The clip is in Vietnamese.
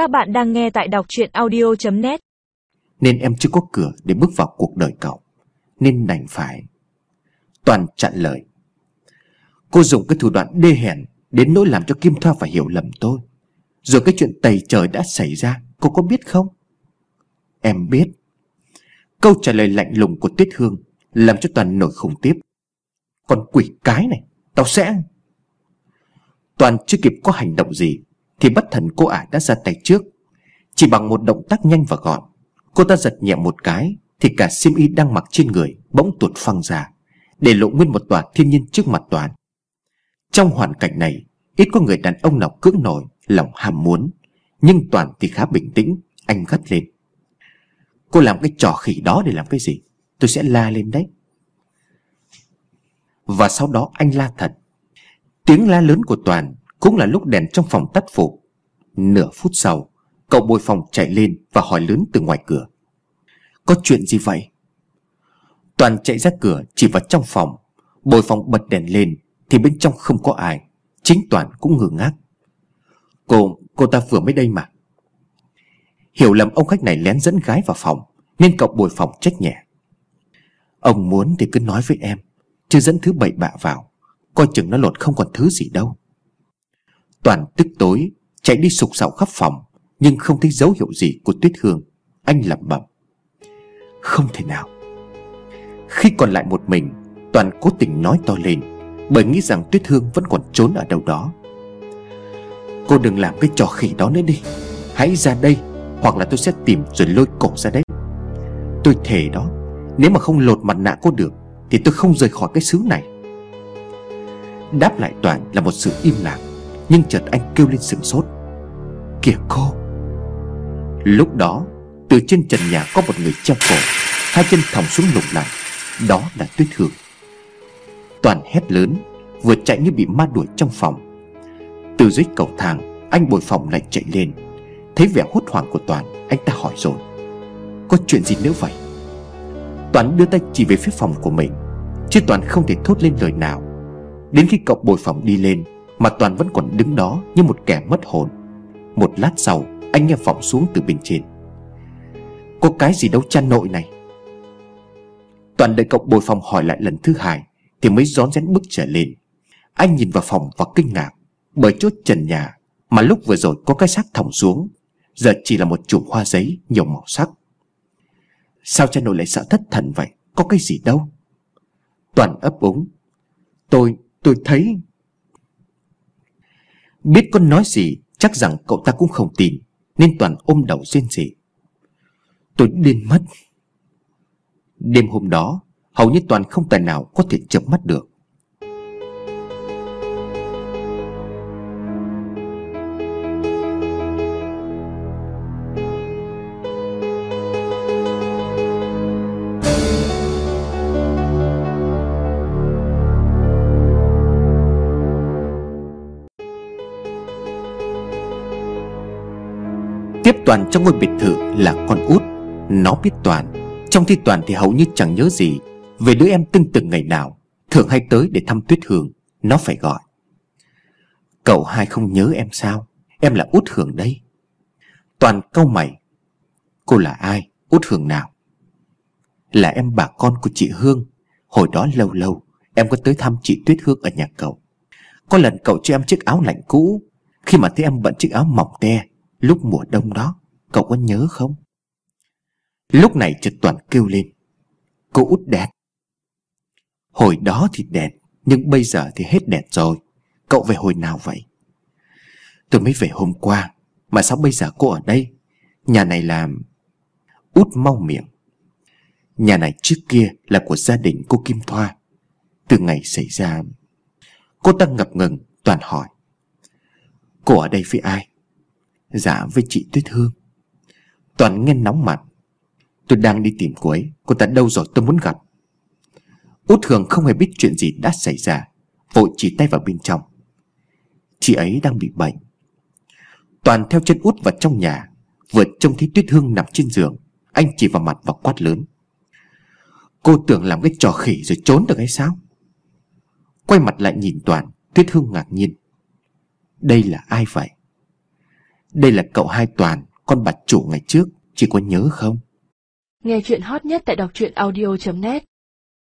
Các bạn đang nghe tại đọc chuyện audio.net Nên em chưa có cửa để bước vào cuộc đời cậu. Nên đành phải Toàn chặn lời. Cô dùng cái thủ đoạn đê hèn Đến nỗi làm cho Kim Thoa phải hiểu lầm tôi. Rồi cái chuyện tày trời đã xảy ra, Cô có biết không? Em biết. Câu trả lời lạnh lùng của Tuyết Hương Làm cho Toàn nổi khủng tiếp. Còn quỷ cái này, Tao sẽ. Toàn chưa kịp có hành động gì thì bất thần cô ả đã ra tay trước. Chỉ bằng một động tác nhanh và gọn, Cô ta giật nhẹ một cái Thì cả xiêm y đang mặc trên người Bỗng tuột phăng ra, Để lộ nguyên một tòa thiên nhiên trước mặt Toàn Trong hoàn cảnh này, Ít có người đàn ông nào cưỡng nổi, Lòng ham muốn, Nhưng Toàn thì khá bình tĩnh, Anh gắt lên. Cô làm cái trò khỉ đó để làm cái gì? Tôi sẽ la lên đấy. Và sau đó anh la thật. Tiếng la lớn của Toàn cũng là lúc đèn trong phòng tắt phục Nửa phút sau Cậu bồi phòng chạy lên và hỏi lớn từ ngoài cửa. Có chuyện gì vậy? Toàn chạy ra cửa chỉ vào trong phòng. Bồi phòng bật đèn lên Thì bên trong không có ai. Chính Toàn cũng ngừng ngác. Cô, cô ta vừa mới đây mà. Hiểu lầm ông khách này lén dẫn gái vào phòng Nên cậu bồi phòng trách nhẹ. Ông muốn thì cứ nói với em Chứ dẫn thứ bậy bạ vào Coi chừng nó lột không còn thứ gì đâu. Toàn tức tối, Chạy đi sục sạo khắp phòng, Nhưng không thấy dấu hiệu gì của Tuyết Hương. Anh lẩm bẩm. Không thể nào. Khi còn lại một mình, Toàn cố tình nói to lên, Bởi nghĩ rằng Tuyết Hương vẫn còn trốn ở đâu đó. Cô đừng làm cái trò khỉ đó nữa đi. Hãy ra đây, Hoặc là tôi sẽ tìm rồi lôi cổ ra đấy. Tôi thề đó, Nếu mà không lột mặt nạ cô được, Thì tôi không rời khỏi cái xứ này. Đáp lại Toàn là một sự im lặng. Nhưng chợt anh kêu lên sửng sốt. Kìa cô. Lúc đó, Từ trên trần nhà có một người treo cổ, Hai chân thòng xuống lục lặng Đó là Tuyết Hương Toàn hét lớn, Vừa chạy như bị ma đuổi trong phòng. Từ dưới cầu thang, Anh bồi phòng lại chạy lên. Thấy vẻ hốt hoảng của Toàn, Anh ta hỏi rồi Có chuyện gì nữa vậy? Toàn đưa tay chỉ về phía phòng của mình, Chứ Toàn không thể thốt lên lời nào. Đến khi cậu bồi phòng đi lên mà Toàn vẫn còn đứng đó như một kẻ mất hồn. Một lát sau Anh nghe vọng xuống từ bên trên. Có cái gì đâu cha nội này. Toàn đợi cậu bồi phòng hỏi lại lần thứ hai Thì mới rón rén bước trở lên. Anh nhìn vào phòng và kinh ngạc Bởi chốt trần nhà Mà lúc vừa rồi có cái xác thòng xuống. Giờ chỉ là một chùm hoa giấy nhiều màu sắc. Sao cha nội lại sợ thất thần vậy? Có cái gì đâu? Toàn ấp úng. Tôi, tôi thấy Biết con nói gì, Chắc rằng cậu ta cũng không tin, Nên Toàn ôm đầu rên rỉ. Tôi điên mất. Đêm hôm đó, Hầu như Toàn không tài nào có thể chợp mắt được. Tiếp Toàn trong ngôi biệt thự là con út. Nó biết Toàn. Trong khi Toàn thì hầu như chẳng nhớ gì. Về đứa em tưng từng ngày nào, Thường hay tới để thăm Tuyết Hương Nó phải gọi. Cậu hai không nhớ em sao? Em là út Hương đây. Toàn câu mày. Cô là ai? Út Hương nào? Là em bà con của chị Hương. Hồi đó lâu lâu, Em có tới thăm chị Tuyết Hương ở nhà cậu. Có lần cậu cho em chiếc áo lạnh cũ. Khi mà thấy em bận chiếc áo mỏng te Lúc mùa đông đó, Cậu có nhớ không? Lúc này trực toàn kêu lên, Cô út đẹp Hồi đó thì đẹp Nhưng bây giờ thì hết đẹp rồi. Cậu về hồi nào vậy? Tôi mới về hôm qua, Mà sao bây giờ cô ở đây? Nhà này làm Út mau miệng. Nhà này trước kia là của gia đình cô Kim Thoa. Từ ngày xảy ra, Cô ta ngập ngừng, toàn hỏi, Cô ở đây với ai? Dạ với chị Tuyết Hương. Toàn nghe nóng mặt. Tôi đang đi tìm cô ấy. Cô ta đâu rồi? Tôi muốn gặp. Út Hương không hề biết chuyện gì đã xảy ra. Vội chỉ tay vào bên trong. Chị ấy đang bị bệnh. Toàn theo chân út vào trong nhà. Vừa trông thấy Tuyết Hương nằm trên giường. Anh chỉ vào mặt và quát lớn. Cô tưởng làm cái trò khỉ rồi trốn được hay sao? Quay mặt lại nhìn Toàn. Tuyết Hương ngạc nhiên. Đây là ai vậy? Đây là cậu hai Toàn, Con bà chủ ngày trước, Chị có nhớ không? Nghe chuyện hot nhất tại đọc truyện audio.net